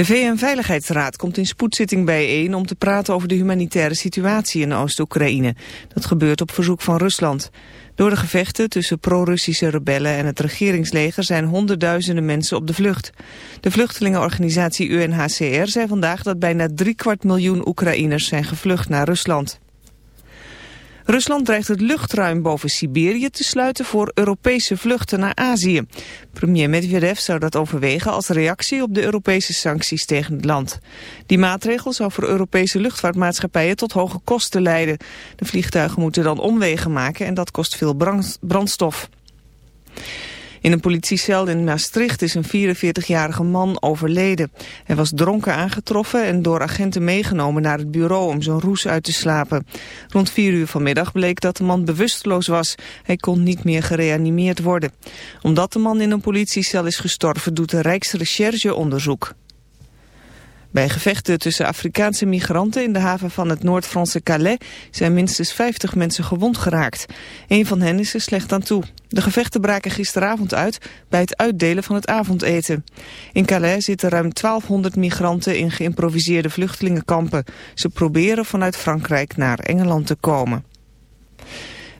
De VN-veiligheidsraad komt in spoedzitting bijeen om te praten over de humanitaire situatie in Oost-Oekraïne. Dat gebeurt op verzoek van Rusland. Door de gevechten tussen pro-Russische rebellen en het regeringsleger zijn honderdduizenden mensen op de vlucht. De vluchtelingenorganisatie UNHCR zei vandaag dat bijna driekwart miljoen Oekraïners zijn gevlucht naar Rusland. Rusland dreigt het luchtruim boven Siberië te sluiten voor Europese vluchten naar Azië. Premier Medvedev zou dat overwegen als reactie op de Europese sancties tegen het land. Die maatregel zou voor Europese luchtvaartmaatschappijen tot hoge kosten leiden. De vliegtuigen moeten dan omwegen maken en dat kost veel brandstof. In een politiecel in Maastricht is een 44-jarige man overleden. Hij was dronken aangetroffen en door agenten meegenomen naar het bureau om zijn roes uit te slapen. Rond 4 uur vanmiddag bleek dat de man bewusteloos was. Hij kon niet meer gereanimeerd worden. Omdat de man in een politiecel is gestorven doet de Rijksrecherche onderzoek. Bij gevechten tussen Afrikaanse migranten in de haven van het Noord-Franse Calais zijn minstens 50 mensen gewond geraakt. Een van hen is er slecht aan toe. De gevechten braken gisteravond uit bij het uitdelen van het avondeten. In Calais zitten ruim 1200 migranten in geïmproviseerde vluchtelingenkampen. Ze proberen vanuit Frankrijk naar Engeland te komen.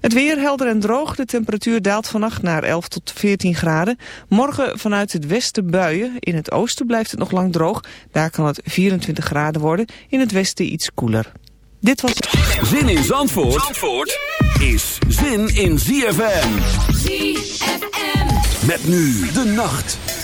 Het weer helder en droog. De temperatuur daalt vannacht naar 11 tot 14 graden. Morgen vanuit het westen buien. In het oosten blijft het nog lang droog. Daar kan het 24 graden worden. In het westen iets koeler. Dit was... Zin in Zandvoort, Zandvoort is zin in ZFM. ZFM. Met nu de nacht.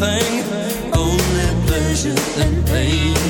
nothing, only pleasure and pain.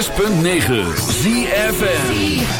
106.9 ZFN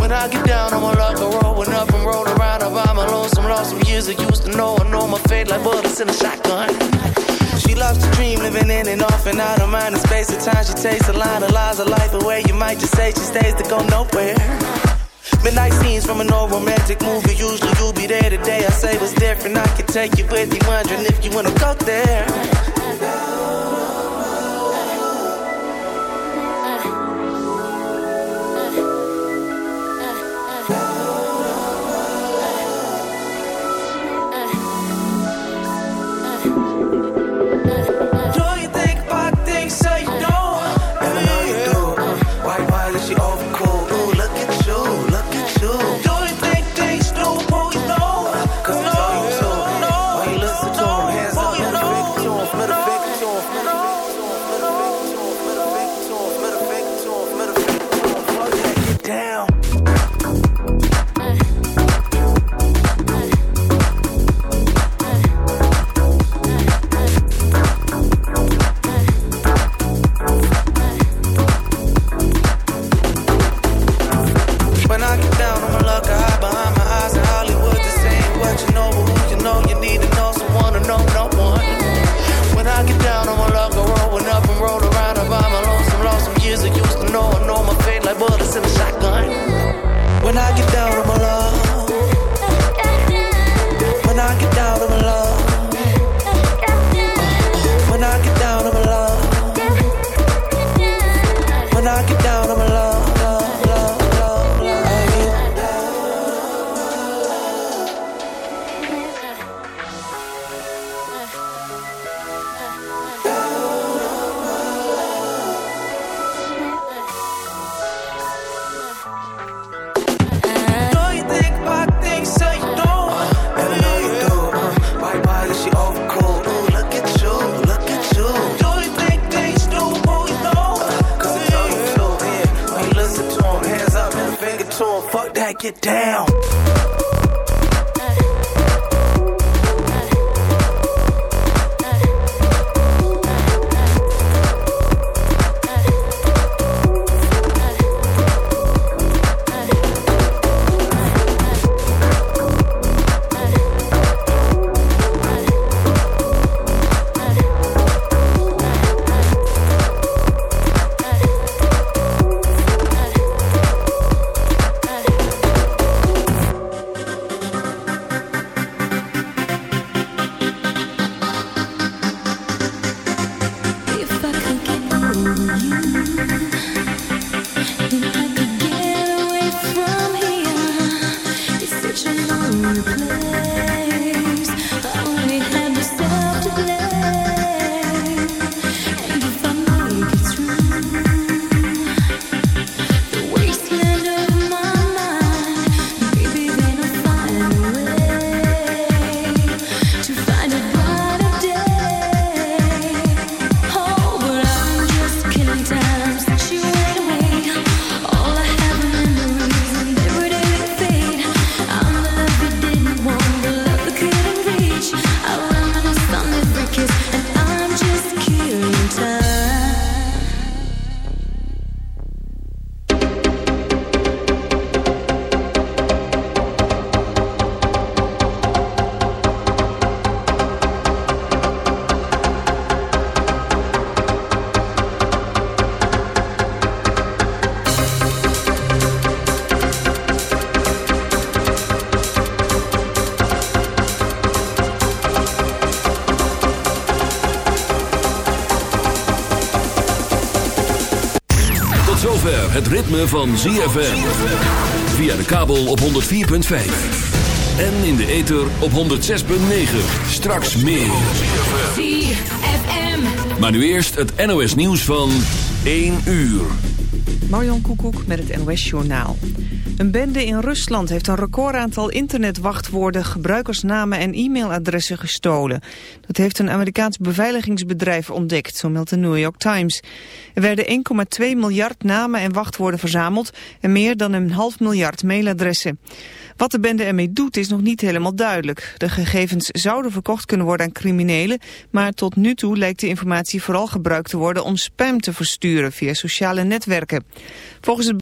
When I get down on my luck, I roll up and roll around. I buy my lonesome, lost some years I used to know. I know my fate like bullets in a shotgun. She loves to dream, living in and off and out of mind and space. At times she takes a line of lies of life away. You might just say she stays to go nowhere. Midnight scenes from an old romantic movie. Usually you'll be there today. I say what's different. I can take you with me, wondering if you wanna go there. Ritme van ZFM. Via de kabel op 104.5. En in de ether op 106.9. Straks meer. ZFM. Maar nu eerst het NOS nieuws van 1 uur. Marjon Koekoek met het NOS-journaal. Een bende in Rusland heeft een recordaantal internetwachtwoorden, gebruikersnamen en e-mailadressen gestolen. Dat heeft een Amerikaans beveiligingsbedrijf ontdekt, zo meldt de New York Times. Er werden 1,2 miljard namen en wachtwoorden verzameld en meer dan een half miljard mailadressen. Wat de bende ermee doet is nog niet helemaal duidelijk. De gegevens zouden verkocht kunnen worden aan criminelen, maar tot nu toe lijkt de informatie vooral gebruikt te worden om spam te versturen via sociale netwerken. Volgens